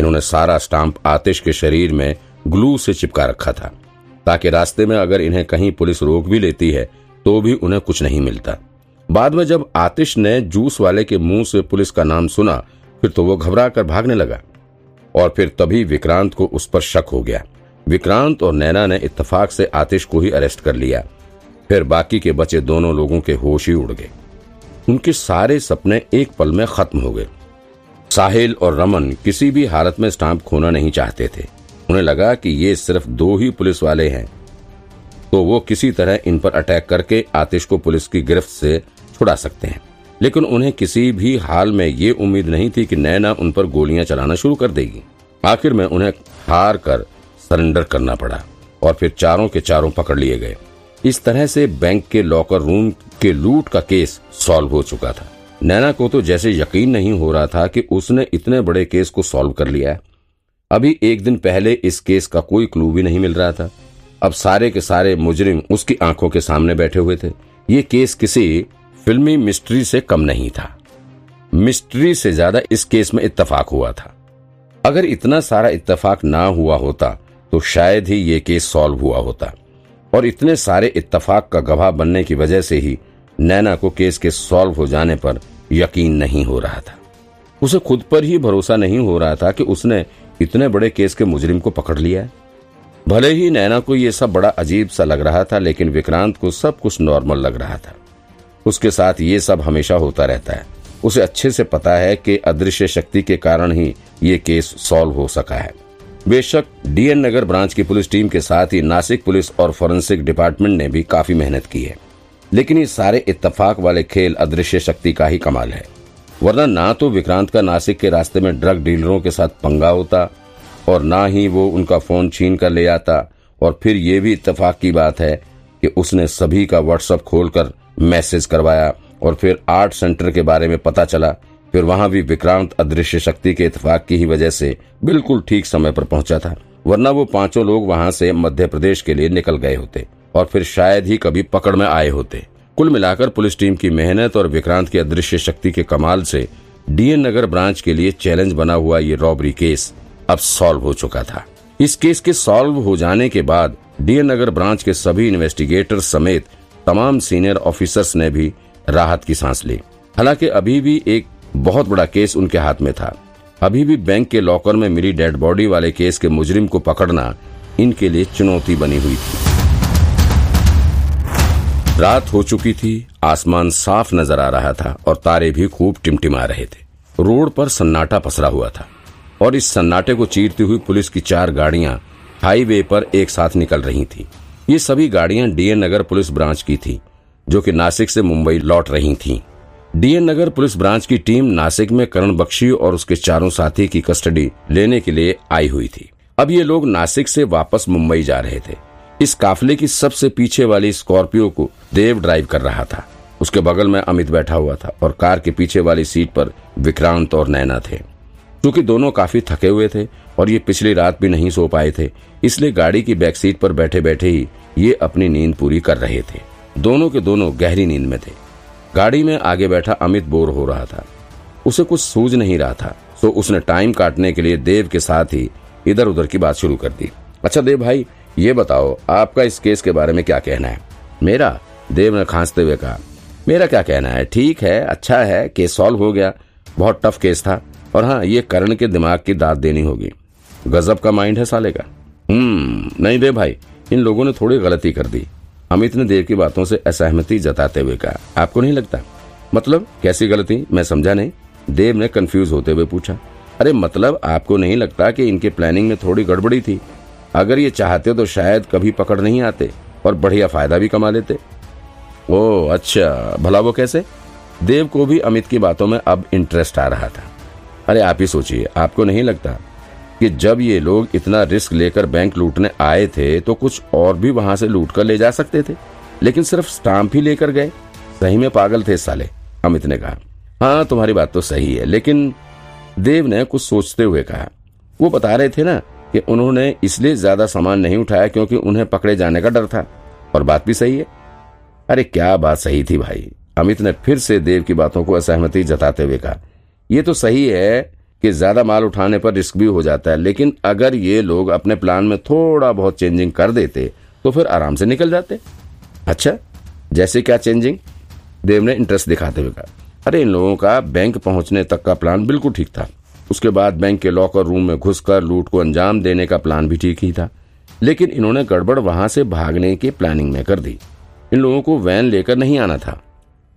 इन्होंने सारा स्टाम्प आतिश के शरीर में ग्लू से चिपका रखा था, ताकि रास्ते में अगर इन्हें कहीं पुलिस रोक भी लेती है तो भी उन्हें कुछ नहीं मिलता। बाद में जब आतिश ने जूस वाले के मुँह से पुलिस का नाम सुना, फिर तो वो घबरा कर भागने लगा, और फिर तभी विक्रांत को उस पर शक हो गया। विक्रांत और नैना ने इत्तेफाक से आतिश को ही अरेस्ट कर लिया। फिर बाकी के बचे दोनों लोगों के होश ही उड़ गए। उनके सारे सपने एक पल में खत्म हो गए। साहिल और रमन किसी भी हालत में स्टाम्प खोना नहीं चाहते थे। उन्हें लगा कि ये सिर्फ़ दो ही पुलिस वाले हैं। तो वो किसी तरह इन पर अटैक करके आतिश को पुलिस की गिरफ्त से छुड़ा सकते हैं। लेकिन उन्हें किसी भी हाल में ये उम्मीद नहीं थी कि नैना उन पर गोलियाँ चलाना शुरू कर देगी। आखिर में उन्हें हार कर सरेंडर करना पड़ा और फिर चारों के चारों पकड़ लिए गए। इस तरह से बैंक के लॉकर रूम के लूट का केस सॉल्व हो चुका था। नैना को तो जैसे यकीन नहीं हो रहा था कि उसने इतने बड़े केस को सॉल्व कर लिया है। अभी एक दिन पहले इस केस का कोई क्लू भी नहीं मिल रहा था। अब सारे के सारे मुजरिम उसकी आँखों के सामने बैठे हुए थे। ये केस किसी फिल्मी मिस्ट्री से कम नहीं था। मिस्ट्री से ज़्यादा इस केस में इत्तेफाक हुआ था। अगर इतना सारा इत्तेफाक ना हुआ होता तो शायद ही ये केस सॉल्व हुआ होता। और इतने सारे इत्तेफाक का गवाह बनने की वजह से ही नैना को केस के सॉल्व हो जाने पर यकीन नहीं हो रहा था। उसे खुद पर ही भरोसा नहीं हो रहा था कि उसने इतने बड़े केस के मुजरिम को पकड़ लिया भले ही नैना को यह सब बड़ा अजीब सा लग रहा था, लेकिन विक्रांत को सब कुछ नॉर्मल लग रहा था। उसके साथ ये सब हमेशा होता रहता है। उसे अच्छे से पता है कि अदृश्य शक्ति के कारण ही ये केस सॉल्व हो सका है। बेशक डीएन नगर ब्रांच की पुलिस टीम के साथ ही नासिक पुलिस और फोरेंसिक डिपार्टमेंट ने भी काफ़ी मेहनत की है। लेकिन ये सारे इत्तेफाक वाले खेल अदृश्य शक्ति का ही कमाल है। वरना ना तो विक्रांत का नासिक के रास्ते में ड्रग डीलरों के साथ पंगा होता और ना ही वो उनका फ़ोन छीन कर ले आता। और फिर ये भी इत्तेफाक की बात है कि उसने सभी का व्हाट्सएप खोलकर मैसेज करवाया और फिर आर्ट सेंटर के बारे में पता चला। फिर वहाँ भी विक्रांत अदृश्य शक्ति के इतफाक की ही वजह से बिल्कुल ठीक समय पर पहुँचा था। वरना वो पाँचों लोग वहाँ से मध्य प्रदेश के लिए निकल गए होते। और फिर शायद ही कभी पकड़ में आए होते। कुल मिलाकर पुलिस टीम की मेहनत और विक्रांत की अदृश्य शक्ति के कमाल से डीएन नगर ब्रांच के लिए चैलेंज बना हुआ ये रॉबरी केस अब सॉल्व हो चुका था। इस केस के सॉल्व हो जाने के बाद डीएन नगर ब्रांच के सभी इन्वेस्टिगेटर समेत तमाम सीनियर ऑफिसर्स ने भी राहत की सांस ली। हालाँकि अभी भी एक बहुत बड़ा केस उनके हाथ में था। अभी भी बैंक के लॉकर में मिली डेड बॉडी वाले केस के मुजरिम को पकड़ना इनके लिए चुनौती बनी हुई थी। रात हो चुकी थी, आसमान साफ़ नज़र आ रहा था और तारे भी खूब टिमटिमा रहे थे। रोड पर सन्नाटा पसरा हुआ था और इस सन्नाटे को चीरती हुई पुलिस की चार गाड़ियाँ हाईवे पर एक साथ निकल रही थी। ये सभी गाड़ियाँ डीएन नगर पुलिस ब्रांच की थी, जो कि नासिक से मुंबई लौट रही थी। डीएन नगर पुलिस ब्रांच की टीम नासिक में करण बख्शी और उसके चारों साथी की कस्टडी लेने के लिए आई हुई थी। अब ये लोग नासिक से वापस मुंबई जा रहे थे। इस काफले की सबसे पीछे वाली स्कॉर्पियो को देव ड्राइव कर रहा था। उसके बगल में अमित बैठा हुआ था और कार के पीछे वाली सीट पर विक्रांत और नैना थे। क्योंकि दोनों काफ़ी थके हुए थे और ये पिछली रात भी नहीं सो पाए थे, इसलिए गाड़ी की बैक सीट पर बैठे बैठे ही ये अपनी नींद पूरी कर रहे थे। दोनों के दोनों गहरी नींद में थे। गाड़ी में आगे बैठा अमित बोर हो रहा था। उसे कुछ सूझ नहीं रहा था तो उसने टाइम काटने के लिए देव के साथ ही इधर उधर की बात शुरू कर दी। अच्छा देव भाई ये बताओ, आपका इस केस के बारे में क्या कहना है? मेरा? देव ने खांसते हुए कहा, मेरा क्या कहना है? ठीक है अच्छा है, केस सॉल्व हो गया। बहुत टफ केस था। और हाँ ये करण के दिमाग की दाद देनी होगी। गजब का माइंड है साले का। हम्म नहीं दे भाई, इन लोगों ने थोड़ी गलती कर दी। अमित ने देव की बातों से असहमति जताते हुए कहा, आपको नहीं लगता? मतलब कैसी गलती? मैं समझा नहीं। देव ने कंफ्यूज होते हुए पूछा, अरे मतलब आपको नहीं लगता कि इनके प्लानिंग में थोड़ी गड़बड़ी थी? अगर ये चाहते तो शायद कभी पकड़ नहीं आते और बढ़िया फ़ायदा भी कमा लेते। ओ अच्छा भला वो कैसे? देव को भी अमित की बातों में अब इंटरेस्ट आ रहा था। अरे, आप ही सोचिए, आपको नहीं लगता कि जब ये लोग इतना रिस्क लेकर बैंक लूटने आए थे तो कुछ और भी वहाँ से लूट कर ले जा सकते थे? लेकिन सिर्फ़ स्टाम्प ही लेकर गए। सही में पागल थे साले, अमित ने कहा। हाँ तुम्हारी बात तो सही है, लेकिन देव ने कुछ सोचते हुए कहा। वो बता रहे थे ना कि उन्होंने इसलिए ज़्यादा सामान नहीं उठाया क्योंकि उन्हें पकड़े जाने का डर था। और बात भी सही है। अरे क्या बात सही थी भाई। अमित ने फिर से देव की बातों को असहमति जताते हुए कहा। यह तो सही है कि ज़्यादा माल उठाने पर रिस्क भी हो जाता है, लेकिन अगर ये लोग अपने प्लान में थोड़ा बहुत चेंजिंग कर देते तो फिर आराम से निकल जाते। अच्छा जैसे क्या चेंजिंग? देव ने इंटरेस्ट दिखाते हुए कहा। अरे इन लोगों का बैंक पहुँचने तक का प्लान बिल्कुल ठीक था। उसके बाद बैंक के लॉकर रूम में घुसकर लूट को अंजाम देने का प्लान भी ठीक ही था। लेकिन इन्होंने गड़बड़ वहाँ से भागने की प्लानिंग में कर दी। इन लोगों को वैन लेकर नहीं आना था।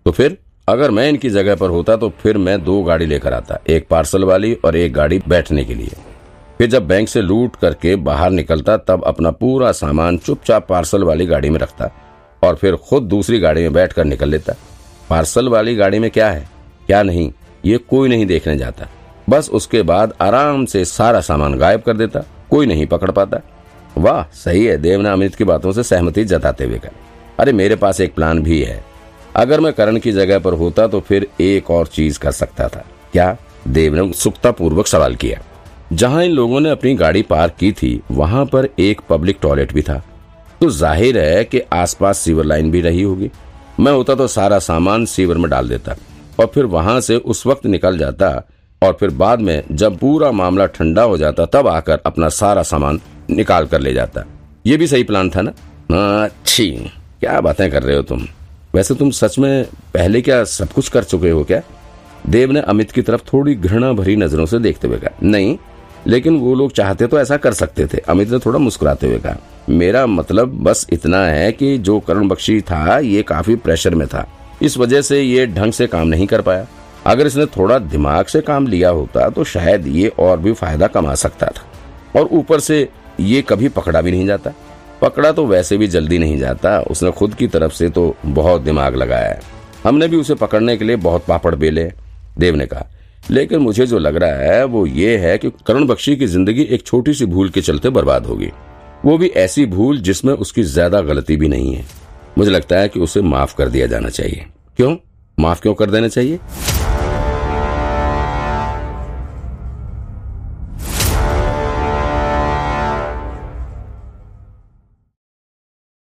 तो फिर, अगर मैं इनकी जगह पर होता तो फिर मैं दो गाड़ी लेकर आता, एक पार्सल वाली और एक गाड़ी बैठने के लिए। फिर जब बैंक से लूट करके बाहर निकलता, तब अपना पूरा सामान चुपचाप पार्सल वाली गाड़ी में रखता और फिर खुद दूसरी गाड़ी में बैठकर निकल लेता। पार्सल वाली गाड़ी में क्या है? क्या नहीं? ये कोई नहीं देखने जाता। बस उसके बाद आराम से सारा सामान गायब कर देता, कोई नहीं पकड़ पाता। वाह, सही है देव ने अमित की बातों से सहमति जताते हुए कहा। अरे, मेरे पास एक प्लान भी है। अगर मैं करण की जगह पर होता तो फिर एक और चीज़ कर सकता था। क्या? देव ने उत्सुकता पूर्वक सवाल किया। जहाँ इन लोगों ने अपनी गाड़ी पार्क की थी, वहाँ पर एक पब्लिक टॉयलेट भी था। तो ज़ाहिर है कि आसपास सीवर लाइन भी रही होगी। मैं होता तो सारा सामान सीवर में डाल देता, और फिर वहाँ से उस वक्त निकल जाता और फिर बाद में जब पूरा मामला ठंडा हो जाता, तब आकर अपना सारा सामान निकाल कर ले जाता। ये भी सही प्लान था ना? अच्छी। क्या बातें कर रहे हो तुम? वैसे तुम सच में पहले क्या सब कुछ कर चुके हो क्या? देव ने अमित की तरफ़ थोड़ी घृणा भरी नज़रों से देखते हुए कहा, नहीं, लेकिन वो लोग चाहते तो ऐसा कर सकते थे, अमित ने थोड़ा मुस्कुराते हुए कहा। मेरा मतलब बस इतना है कि जो करण बख्शी था, ये काफ़ी प्रेशर में था। इस वजह से ये ढंग से काम नहीं कर पाया। अगर इसने थोड़ा दिमाग से काम लिया होता तो शायद ये और भी फ़ायदा कमा सकता था। और ऊपर से ये कभी पकड़ा भी नहीं जाता। पकड़ा तो वैसे भी जल्दी नहीं जाता, उसने खुद की तरफ़ से तो बहुत दिमाग लगाया है। हमने भी उसे पकड़ने के लिए बहुत पापड़ बेले, देव ने कहा। लेकिन मुझे जो लग रहा है, वो ये है कि करण बख्शी की ज़िंदगी एक छोटी सी भूल के चलते बर्बाद होगी। वो भी ऐसी भूल जिसमें उसकी ज़्यादा गलती भी नहीं है। मुझे लगता है कि उसे माफ़ कर दिया जाना चाहिए। क्यों? माफ़ क्यों कर देना चाहिए?